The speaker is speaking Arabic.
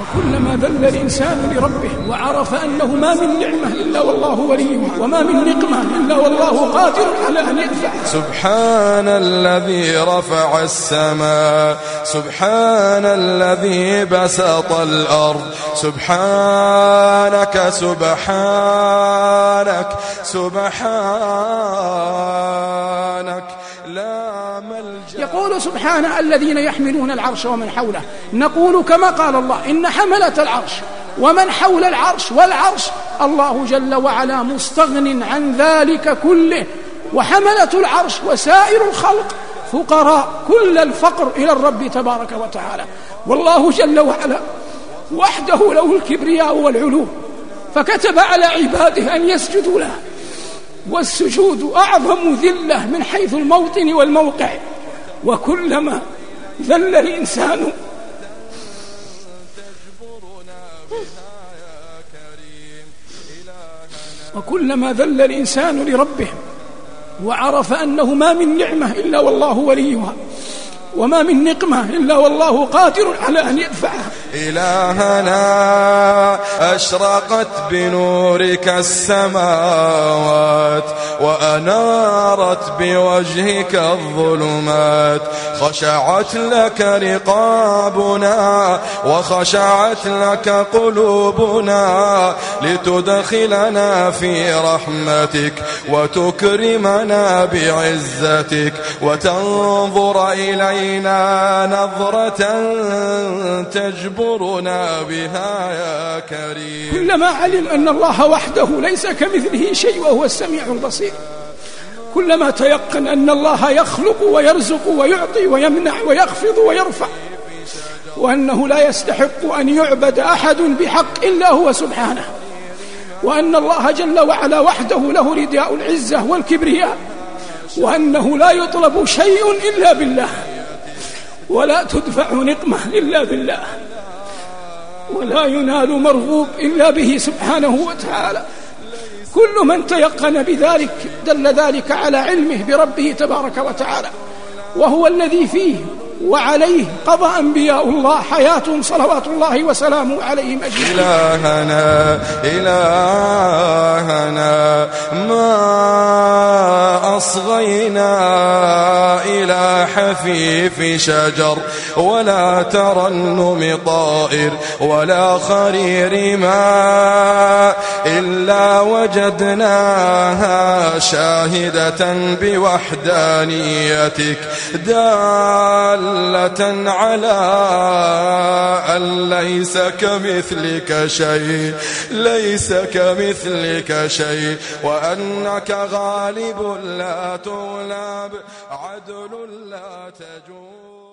وكلما ذل الإنسان لربه وعرف أنه ما من نعمة إلا والله وليه وما من نقمة إلا والله قادر على أن يدفع. سبحان الذي رفع السماء سبحان الذي بسط الأرض سبحانك سبحانك سبحانك. سبحانه الذين يحملون العرش ومن حوله. نقول كما قال الله إن حملة العرش ومن حول العرش والعرش الله جل وعلا مستغن عن ذلك كله. وحملة العرش وسائر الخلق فقراء كل الفقر إلى الرب تبارك وتعالى. والله جل وعلا وحده له الكبرياء والعلو فكتب على عباده أن يسجدوا له. والسجود أعظم ذلة من حيث الموطن والموقع. وكلما ذل الإنسان. وكلما ذل الإنسان لربه وعرف أنه ما من نعمة إلا والله وليها وما من نقمة إلا والله قادر على أن يدفعها. إلهنا أشرقت بنورك السماوات وأنارت بوجهك الظلمات. خشعت لك رقابنا وخشعت لك قلوبنا لتدخلنا في رحمتك وتكرمنا بعزتك وتنظر إلينا نظرة تجبرنا بها يا كريم. كلما علم أن الله وحده ليس كمثله شيء وهو السميع البصير. كلما تيقن أن الله يخلق ويرزق ويعطي ويمنع ويخفض ويرفع وأنه لا يستحق أن يعبد أحد بحق إلا هو سبحانه وأن الله جل وعلا وحده له رداء العزة والكبرياء وأنه لا يطلب شيء إلا بالله ولا تدفع نقمة إلا بالله. ولا ينال مرغوب إلا به سبحانه وتعالى. كل من تيقن بذلك دل ذلك على علمه بربه تبارك وتعالى. وهو الذي فيه وعليه قضى أنبياء الله حياتهم صلوات الله وسلامه عليهم أجمعين. إلهنا إلهنا ما أصغينا إلى حفيف شجر ولا ترنم طائر ولا خرير ماء إلا وجدناها شاهدة بوحدانيتك دالة على أن ليس كمثلك شيء ليس كمثلك شيء وأنك غالب لا تغلب عدل لا تجور